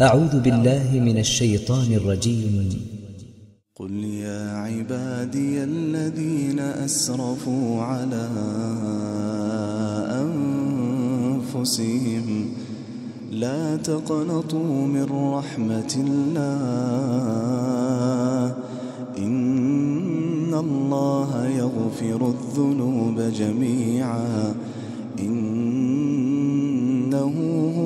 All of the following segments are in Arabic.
أعوذ بالله من الشيطان الرجيم. قل يا عبادي الذين أسرفوا على أنفسهم لا تقنطوا من رحمة الله. إن الله يغفر الذنوب جميعا. إنه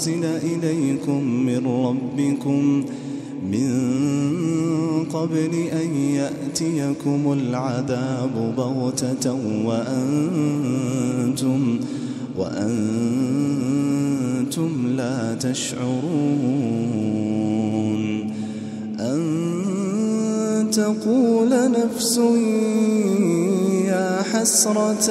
أنزل إليكم من ربكم من قبل أن يأتيكم العذاب بغتة وأنتم وأنتم لا تشعرون أن تقول نفس يا حسرة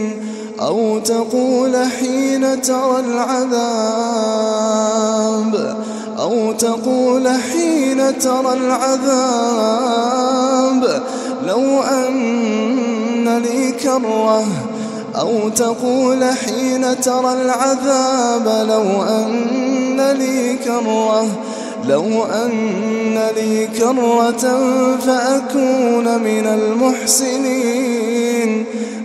أو تقول حين ترى العذاب أو تقول حين ترى العذاب. لو أن لي كرة أو تقول حين ترى العذاب. لو أن لي كرة لو أن لي كرة فأكون من المحسنين.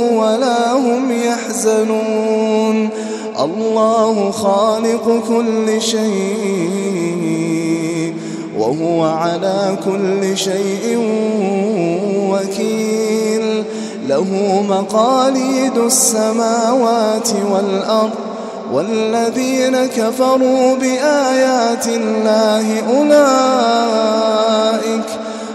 ولا هم يحزنون. الله خالق كل شيء وهو على كل شيء وكيل. له مقاليد السماوات والأرض والذين كفروا بآيات الله أولئك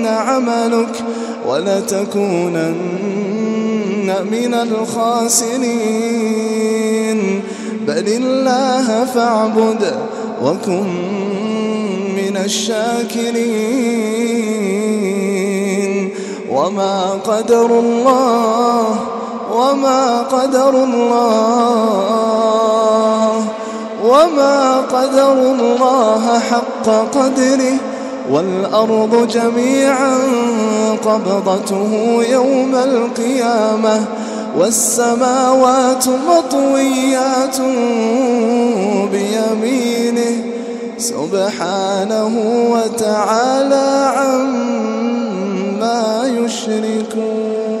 ليحبطن عملك ولتكونن من الخاسرين. بل الله فاعبد وكن من الشاكرين. وما قدر الله وما قدر الله وما قدر الله حق قدره. والأرض جميعا قبضته يوم القيامة والسماوات مطويات بيمينه. سبحانه وتعالى عما يشركون.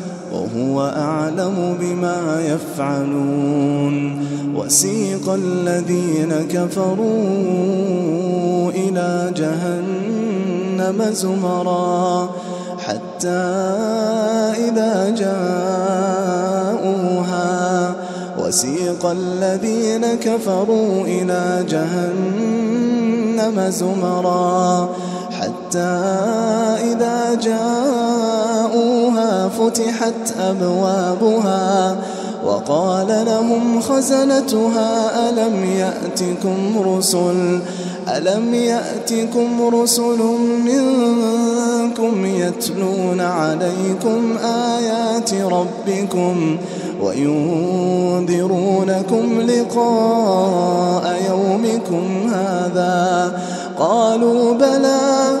وهو أعلم بما يفعلون وسيق الذين كفروا إلى جهنم زمرا حتى إذا جاءوها وسيق الذين كفروا إلى جهنم زمرا فتحت أبوابها وقال لهم خزنتها ألم يأتكم رسل؟ ألم يأتكم رسل منكم يتلون عليكم آيات ربكم وينذرونكم لقاء يومكم هذا؟ قالوا بلى.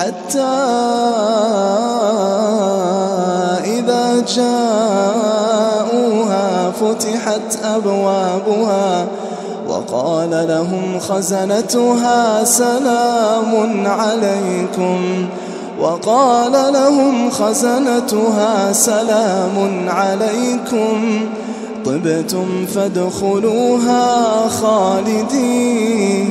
حتى إذا جاءوها فتحت أبوابها وقال لهم خزنتها سلام عليكم وقال لهم خزنتها سلام عليكم طبتم فادخلوها خالدين